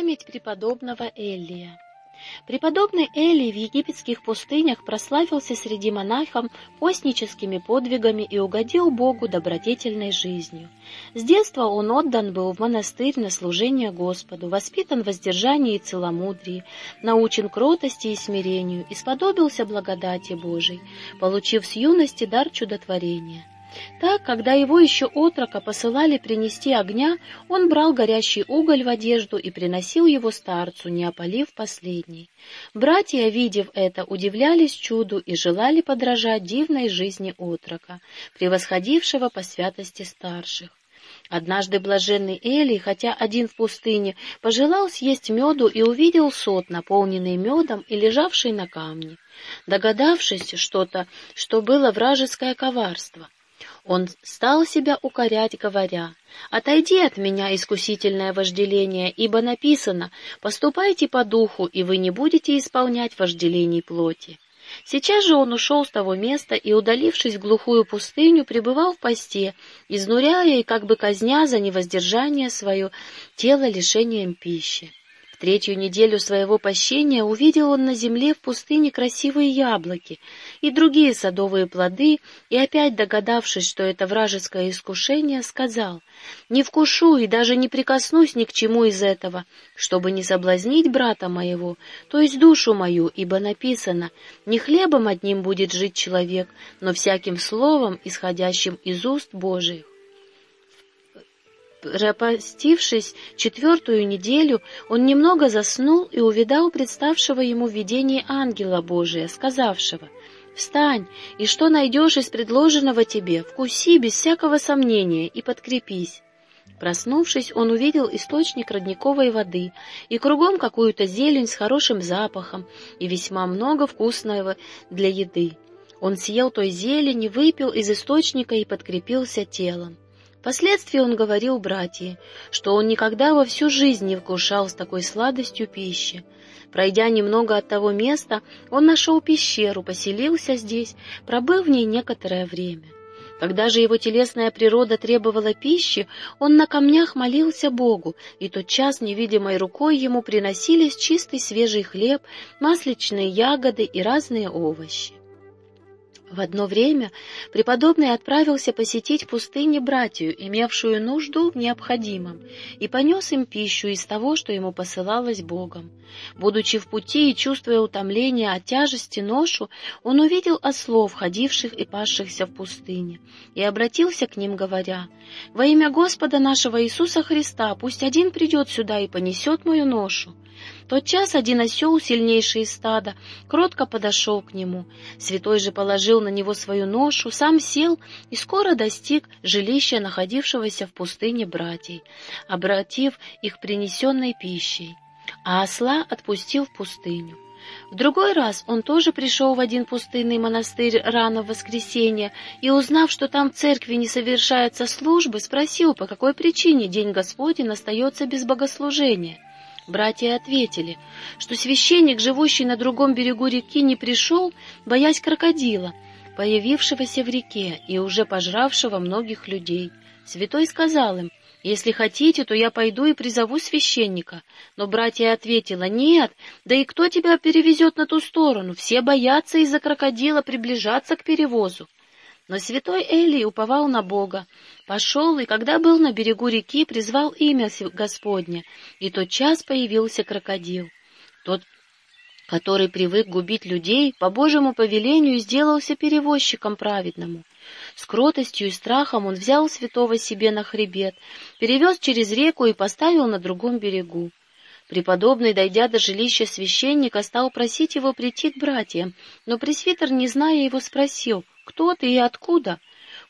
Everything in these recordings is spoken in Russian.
Память преподобного Эллия. Преподобный Элий в египетских пустынях прославился среди монахов постническими подвигами и угодил Богу добродетельной жизнью. С детства он отдан был в монастырь на служение Господу, воспитан в воздержании и целомудрии, научен кротости и смирению, и сподобился благодати Божией, получив с юности дар чудотворения. Так, когда его еще отрока посылали принести огня, он брал горящий уголь в одежду и приносил его старцу, не опалив последний. Братья, видев это, удивлялись чуду и желали подражать дивной жизни отрока, превосходившего по святости старших. Однажды блаженный Элий, хотя один в пустыне, пожелал съесть меду и увидел сот, наполненный медом и лежавший на камне. Догадавшись что-то, что было вражеское коварство, он стал себя укорять, говоря, «Отойди от меня, искусительное вожделение, ибо написано, поступайте по духу, и вы не будете исполнять вожделений плоти». Сейчас же он ушел с того места и, удалившись в глухую пустыню, пребывал в посте, изнуряя и как бы казня за невоздержание свое тело лишением пищи третью неделю своего пощения увидел он на земле в пустыне красивые яблоки и другие садовые плоды, и опять догадавшись, что это вражеское искушение, сказал, «Не вкушу и даже не прикоснусь ни к чему из этого, чтобы не соблазнить брата моего, то есть душу мою, ибо написано, не хлебом одним будет жить человек, но всяким словом, исходящим из уст Божиих». Пропастившись четвертую неделю, он немного заснул и увидал представшего ему в видении ангела Божия, сказавшего, «Встань, и что найдешь из предложенного тебе, вкуси без всякого сомнения и подкрепись». Проснувшись, он увидел источник родниковой воды и кругом какую-то зелень с хорошим запахом и весьма много вкусного для еды. Он съел той зелени, выпил из источника и подкрепился телом. Впоследствии он говорил братьям, что он никогда во всю жизнь не вкушал с такой сладостью пищи. Пройдя немного от того места, он нашел пещеру, поселился здесь, пробыв в ней некоторое время. Когда же его телесная природа требовала пищи, он на камнях молился Богу, и тотчас невидимой рукой ему приносились чистый свежий хлеб, масличные ягоды и разные овощи. В одно время преподобный отправился посетить пустыне братью, имевшую нужду в необходимом, и понес им пищу из того, что ему посылалось Богом. Будучи в пути и чувствуя утомление от тяжести ношу, он увидел ослов, ходивших и пасшихся в пустыне, и обратился к ним, говоря, «Во имя Господа нашего Иисуса Христа пусть один придет сюда и понесет мою ношу». Тот час один осел, сильнейший из стада, кротко подошел к нему. Святой же положил на него свою ношу, сам сел и скоро достиг жилища находившегося в пустыне братьей, обратив их принесенной пищей, а осла отпустил в пустыню. В другой раз он тоже пришел в один пустынный монастырь рано в воскресенье и, узнав, что там в церкви не совершаются службы, спросил, по какой причине День Господень остается без богослужения. Братья ответили, что священник, живущий на другом берегу реки, не пришел, боясь крокодила, появившегося в реке и уже пожравшего многих людей. Святой сказал им, «Если хотите, то я пойду и призову священника». Но братья ответила, «Нет, да и кто тебя перевезет на ту сторону? Все боятся из-за крокодила приближаться к перевозу». Но святой Элий уповал на Бога, пошел, и когда был на берегу реки, призвал имя Господне, и тот час появился крокодил. Тот, который привык губить людей, по Божьему повелению сделался перевозчиком праведному. С кротостью и страхом он взял святого себе на хребет, перевез через реку и поставил на другом берегу. Преподобный, дойдя до жилища священника, стал просить его прийти к братьям, но пресвитер, не зная его, спросил, «Кто ты и откуда?»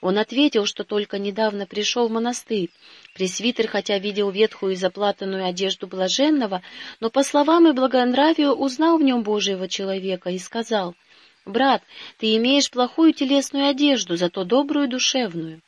Он ответил, что только недавно пришел в монастырь. Пресвитер, хотя видел ветхую и заплатанную одежду блаженного, но по словам и благонравию узнал в нем Божьего человека и сказал, «Брат, ты имеешь плохую телесную одежду, зато добрую душевную».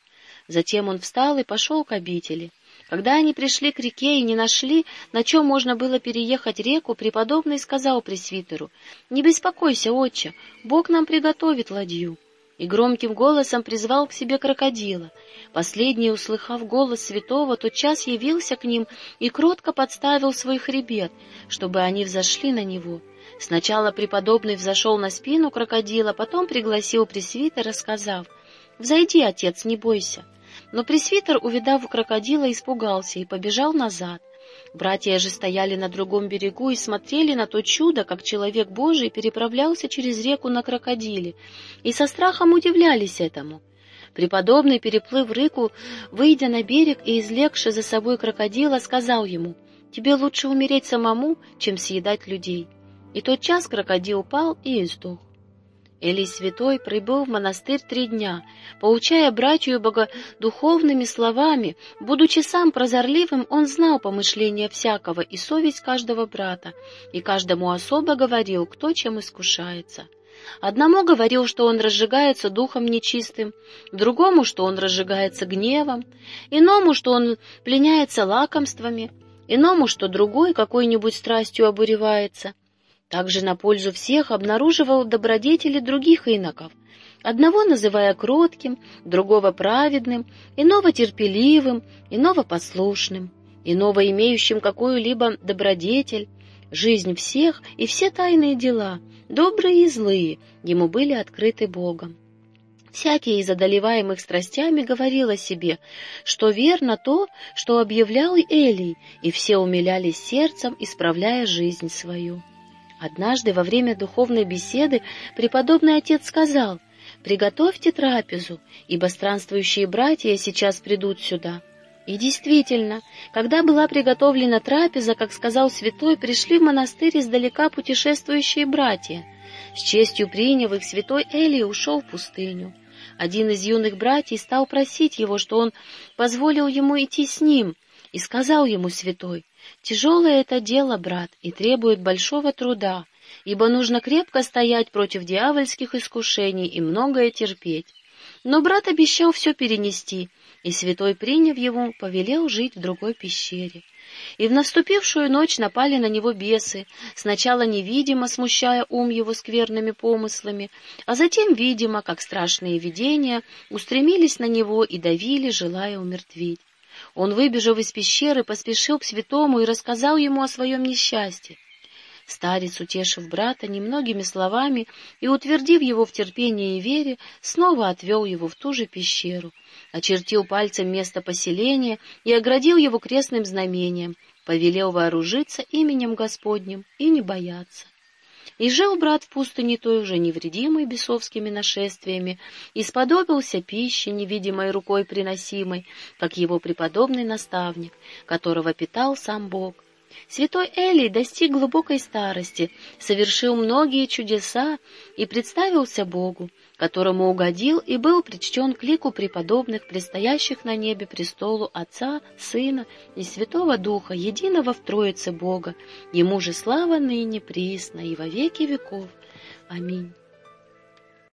Затем он встал и пошел к обители. Когда они пришли к реке и не нашли, на чем можно было переехать реку, преподобный сказал пресвитеру, «Не беспокойся, отче, Бог нам приготовит ладью». И громким голосом призвал к себе крокодила. Последний, услыхав голос святого, тотчас явился к ним и кротко подставил свой хребет, чтобы они взошли на него. Сначала преподобный взошел на спину крокодила, потом пригласил пресвитера, сказав, «Взойди, отец, не бойся». Но пресвитер, увидав крокодила, испугался и побежал назад. Братья же стояли на другом берегу и смотрели на то чудо, как человек Божий переправлялся через реку на крокодиле, и со страхом удивлялись этому. Преподобный, переплыв реку, выйдя на берег и излегши за собой крокодила, сказал ему, «Тебе лучше умереть самому, чем съедать людей». И тот час крокодил упал и издох. Элий Святой прибыл в монастырь три дня, поучая братью богодуховными словами. Будучи сам прозорливым, он знал помышления всякого и совесть каждого брата, и каждому особо говорил, кто чем искушается. Одному говорил, что он разжигается духом нечистым, другому, что он разжигается гневом, иному, что он пленяется лакомствами, иному, что другой какой-нибудь страстью обуревается — также на пользу всех обнаруживал добродетели других иноков, одного называя кротким, другого праведным, иного терпеливым, иного послушным, иного имеющим какую-либо добродетель. Жизнь всех и все тайные дела, добрые и злые, ему были открыты Богом. Всякий из одолеваемых страстями говорил о себе, что верно то, что объявлял Элий, и все умилялись сердцем, исправляя жизнь свою. Однажды во время духовной беседы преподобный отец сказал, «Приготовьте трапезу, ибо странствующие братья сейчас придут сюда». И действительно, когда была приготовлена трапеза, как сказал святой, пришли в монастырь издалека путешествующие братья. С честью приняв их, святой Элий ушел в пустыню. Один из юных братьев стал просить его, что он позволил ему идти с ним, и сказал ему святой, Тяжелое это дело, брат, и требует большого труда, ибо нужно крепко стоять против дьявольских искушений и многое терпеть. Но брат обещал все перенести, и святой, приняв его, повелел жить в другой пещере. И в наступившую ночь напали на него бесы, сначала невидимо, смущая ум его скверными помыслами, а затем, видимо, как страшные видения, устремились на него и давили, желая умертвить. Он, выбежав из пещеры, поспешил к святому и рассказал ему о своем несчастье. Старец, утешив брата немногими словами и утвердив его в терпении и вере, снова отвел его в ту же пещеру, очертил пальцем место поселения и оградил его крестным знамением, повелел вооружиться именем Господним и не бояться. И жил брат в пустыне той уже невредимой бесовскими нашествиями, и сподобился пищи, невидимой рукой приносимой, как его преподобный наставник, которого питал сам Бог. Святой Элий достиг глубокой старости, совершил многие чудеса и представился Богу, которому угодил и был причтен к лику преподобных, предстоящих на небе престолу Отца, Сына и Святого Духа, единого в Троице Бога. Ему же слава ныне, присно и во веки веков. Аминь.